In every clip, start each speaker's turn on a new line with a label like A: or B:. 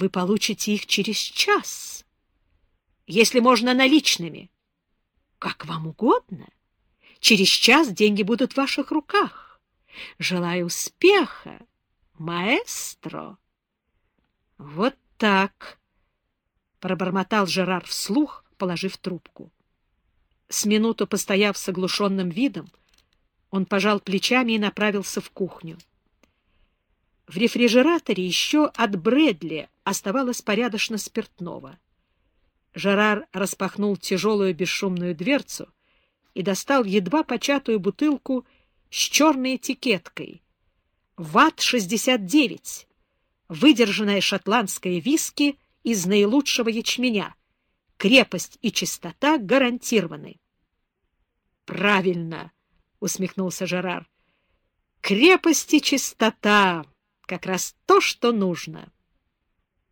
A: вы получите их через час, если можно наличными. Как вам угодно. Через час деньги будут в ваших руках. Желаю успеха, маэстро. Вот так, — пробормотал Жерар вслух, положив трубку. С минуту постояв с оглушенным видом, он пожал плечами и направился в кухню. В рефрижераторе еще от Брэдли оставалось порядочно спиртного. Жерар распахнул тяжелую бесшумную дверцу и достал едва початую бутылку с черной этикеткой. «Ватт-69» — выдержанная шотландская виски из наилучшего ячменя. Крепость и чистота гарантированы. «Правильно!» — усмехнулся Жерар. «Крепость и чистота!» Как раз то, что нужно.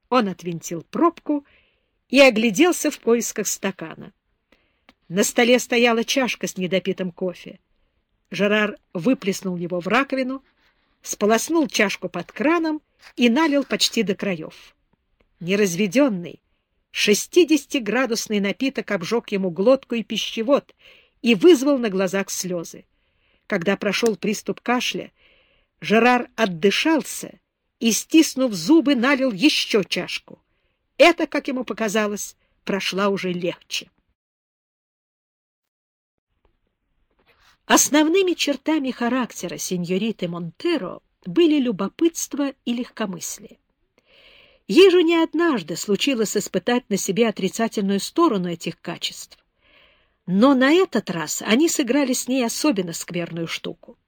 A: Он отвинтил пробку и огляделся в поисках стакана. На столе стояла чашка с недопитым кофе. Жерар выплеснул его в раковину, сполоснул чашку под краном и налил почти до краев. Неразведенный, шестидесятиградусный напиток обжег ему глотку и пищевод и вызвал на глазах слезы. Когда прошел приступ кашля, Жерар отдышался и, стиснув зубы, налил еще чашку. Это, как ему показалось, прошла уже легче. Основными чертами характера сеньориты Монтеро были любопытство и легкомыслие. Ей же не однажды случилось испытать на себе отрицательную сторону этих качеств. Но на этот раз они сыграли с ней особенно скверную штуку.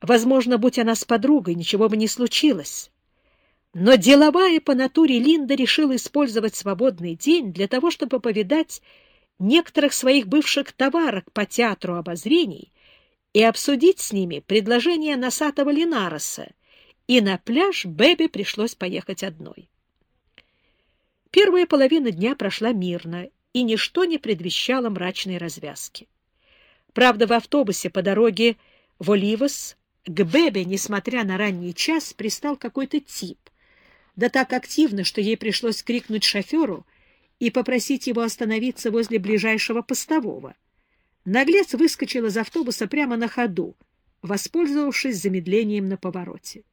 A: Возможно, будь она с подругой, ничего бы не случилось. Но деловая по натуре Линда решила использовать свободный день для того, чтобы повидать некоторых своих бывших товарок по театру обозрений и обсудить с ними предложение носатого Линароса, и на пляж Бэби пришлось поехать одной. Первая половина дня прошла мирно, и ничто не предвещало мрачной развязки. Правда, в автобусе по дороге в Оливас к Бебе, несмотря на ранний час, пристал какой-то тип. Да так активно, что ей пришлось крикнуть шоферу и попросить его остановиться возле ближайшего постового. Наглец выскочил из автобуса прямо на ходу, воспользовавшись замедлением на повороте.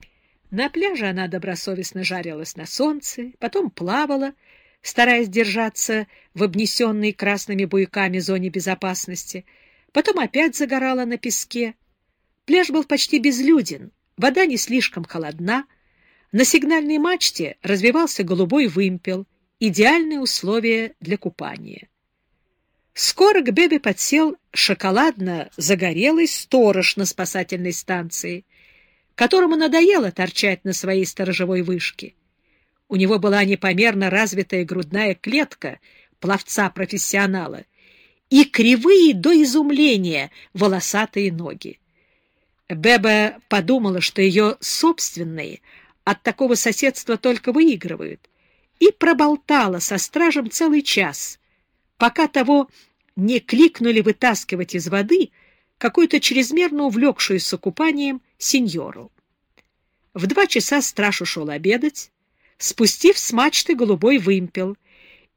A: На пляже она добросовестно жарилась на солнце, потом плавала, стараясь держаться в обнесенной красными буйками зоне безопасности, потом опять загорала на песке, Пляж был почти безлюден, вода не слишком холодна, на сигнальной мачте развивался голубой вымпел, идеальные условия для купания. Скоро к Бебе подсел шоколадно-загорелый сторож на спасательной станции, которому надоело торчать на своей сторожевой вышке. У него была непомерно развитая грудная клетка пловца-профессионала и кривые до изумления волосатые ноги. Беба подумала, что ее собственные от такого соседства только выигрывают, и проболтала со стражем целый час, пока того не кликнули вытаскивать из воды какую-то чрезмерно увлекшуюся купанием сеньору. В два часа страж ушел обедать, спустив с мачты голубой вымпел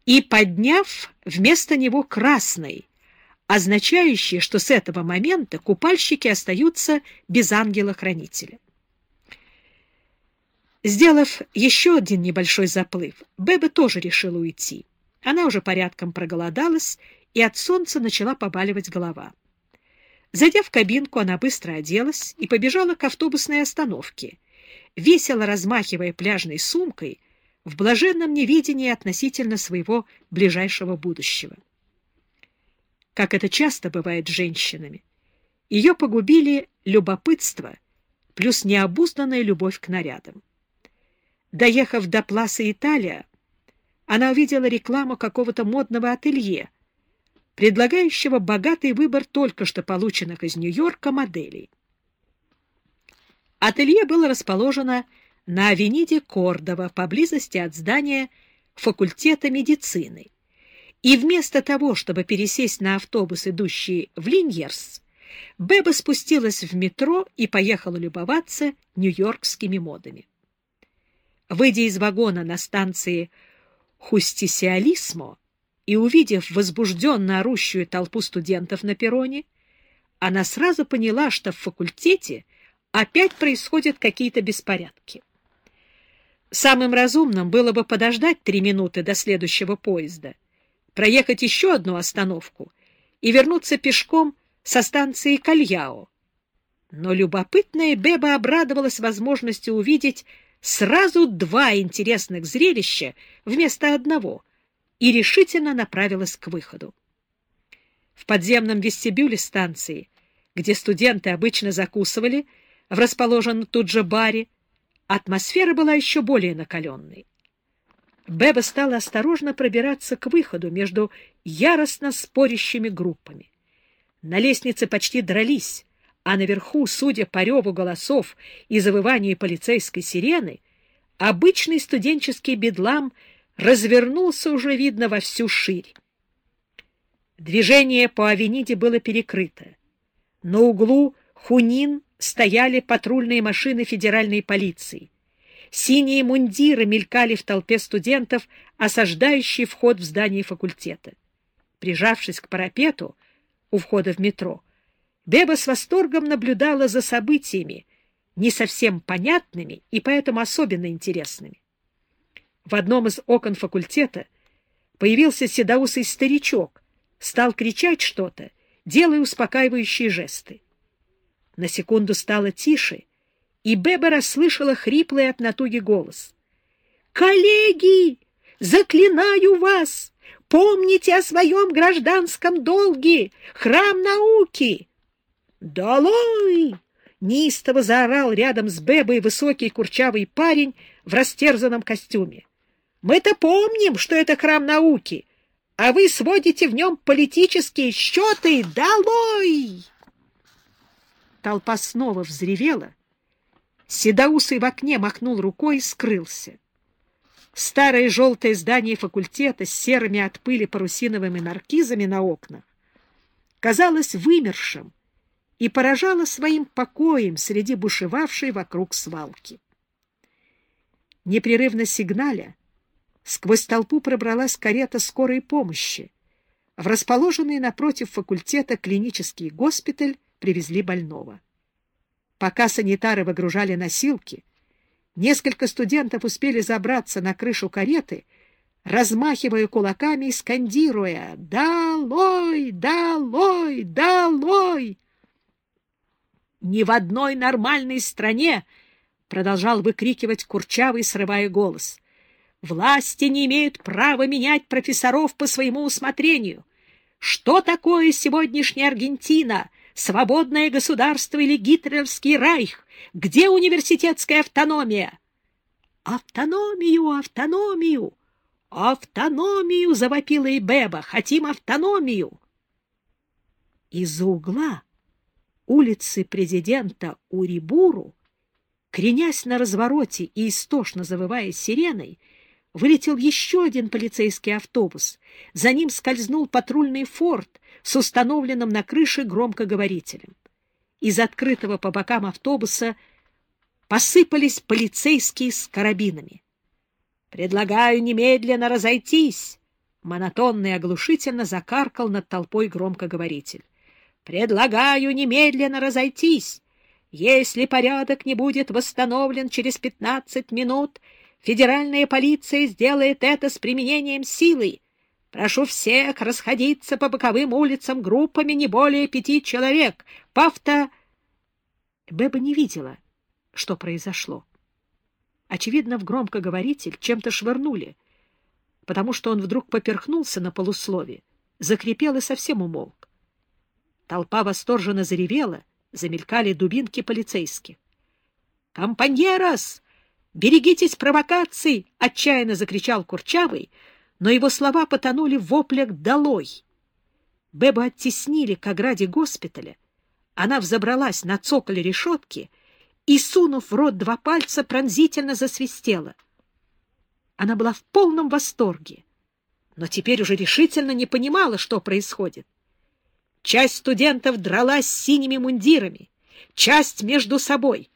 A: и подняв вместо него красный, означающее, что с этого момента купальщики остаются без ангела-хранителя. Сделав еще один небольшой заплыв, Беба тоже решила уйти. Она уже порядком проголодалась, и от солнца начала побаливать голова. Зайдя в кабинку, она быстро оделась и побежала к автобусной остановке, весело размахивая пляжной сумкой в блаженном невидении относительно своего ближайшего будущего как это часто бывает с женщинами. Ее погубили любопытство плюс необузданная любовь к нарядам. Доехав до Пласа Италия, она увидела рекламу какого-то модного ателье, предлагающего богатый выбор только что полученных из Нью-Йорка моделей. Ателье было расположено на авениде Кордова, поблизости от здания факультета медицины. И вместо того, чтобы пересесть на автобус, идущий в Линьерс, Беба спустилась в метро и поехала любоваться нью-йоркскими модами. Выйдя из вагона на станции Хустисиалисмо и увидев возбужденно орущую толпу студентов на перроне, она сразу поняла, что в факультете опять происходят какие-то беспорядки. Самым разумным было бы подождать три минуты до следующего поезда, проехать еще одну остановку и вернуться пешком со станции Кальяо. Но любопытная Беба обрадовалась возможности увидеть сразу два интересных зрелища вместо одного и решительно направилась к выходу. В подземном вестибюле станции, где студенты обычно закусывали, в расположенном тут же баре, атмосфера была еще более накаленной. Беба стала осторожно пробираться к выходу между яростно спорящими группами. На лестнице почти дрались, а наверху, судя по реву голосов и завыванию полицейской сирены, обычный студенческий бедлам развернулся уже, видно, во всю ширь. Движение по авениде было перекрыто. На углу Хунин стояли патрульные машины федеральной полиции. Синие мундиры мелькали в толпе студентов, осаждающие вход в здание факультета. Прижавшись к парапету у входа в метро, Беба с восторгом наблюдала за событиями, не совсем понятными и поэтому особенно интересными. В одном из окон факультета появился седоусый старичок, стал кричать что-то, делая успокаивающие жесты. На секунду стало тише, и Беба расслышала хриплый от натуги голос. «Коллеги, заклинаю вас, помните о своем гражданском долге, храм науки!» «Долой!» — неистово заорал рядом с Бебой высокий курчавый парень в растерзанном костюме. «Мы-то помним, что это храм науки, а вы сводите в нем политические счеты. Долой!» Толпа снова взревела. Седоусый в окне махнул рукой и скрылся. Старое желтое здание факультета с серыми от пыли парусиновыми маркизами на окнах казалось вымершим и поражало своим покоем среди бушевавшей вокруг свалки. Непрерывно сигналя, сквозь толпу пробралась карета скорой помощи. В расположенный напротив факультета клинический госпиталь привезли больного. Пока санитары выгружали носилки, несколько студентов успели забраться на крышу кареты, размахивая кулаками и скандируя «Долой! Долой! Долой!» «Ни в одной нормальной стране!» — продолжал выкрикивать Курчавый, срывая голос. «Власти не имеют права менять профессоров по своему усмотрению. Что такое сегодняшняя Аргентина? Свободное государство или гитлеровский райх? Где университетская автономия?» «Автономию! Автономию! Автономию!» — завопила и Беба. «Хотим автономию!» Из-за угла улицы президента Урибуру, кренясь на развороте и истошно завывая сиреной, вылетел еще один полицейский автобус. За ним скользнул патрульный форт с установленным на крыше громкоговорителем. Из открытого по бокам автобуса посыпались полицейские с карабинами. «Предлагаю немедленно разойтись!» Монотонно и оглушительно закаркал над толпой громкоговоритель. Предлагаю немедленно разойтись. Если порядок не будет восстановлен через пятнадцать минут, федеральная полиция сделает это с применением силы. Прошу всех расходиться по боковым улицам группами не более пяти человек. Павта... Беба не видела, что произошло. Очевидно, в громкоговоритель чем-то швырнули, потому что он вдруг поперхнулся на полуслове, закрепел и совсем умолк. Толпа восторженно заревела, замелькали дубинки полицейских. «Компаньерос! Берегитесь провокаций!» — отчаянно закричал Курчавый, но его слова потонули в воплях «Долой!». Бебу оттеснили к ограде госпиталя. Она взобралась на цоколь решетки и, сунув в рот два пальца, пронзительно засвистела. Она была в полном восторге, но теперь уже решительно не понимала, что происходит. Часть студентов дралась синими мундирами, часть между собой.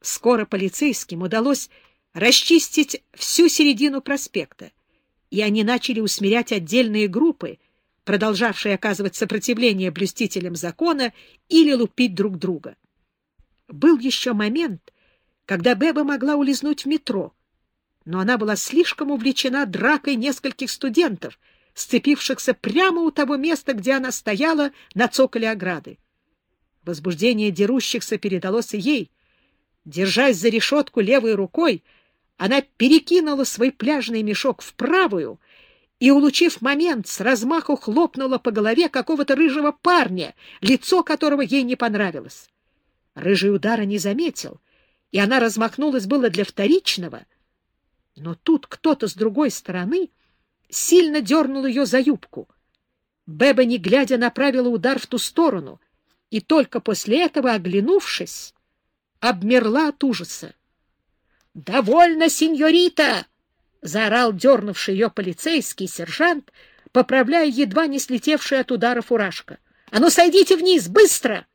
A: Скоро полицейским удалось расчистить всю середину проспекта, и они начали усмирять отдельные группы, продолжавшие оказывать сопротивление блюстителям закона или лупить друг друга. Был еще момент, когда Беба могла улизнуть в метро, но она была слишком увлечена дракой нескольких студентов, сцепившихся прямо у того места, где она стояла на цоколе ограды. Возбуждение дерущихся передалось и ей. Держась за решетку левой рукой, она перекинула свой пляжный мешок в правую и, улучив момент, с размаху хлопнула по голове какого-то рыжего парня, лицо которого ей не понравилось. Рыжий удара не заметил, и она размахнулась было для вторичного, но тут кто-то с другой стороны сильно дернул ее за юбку. Беба, не глядя, направила удар в ту сторону, и только после этого, оглянувшись, обмерла от ужаса. «Довольно, сеньорита!» — заорал дернувший ее полицейский сержант, поправляя едва не слетевший от удара фуражка. «А ну, сойдите вниз! Быстро!»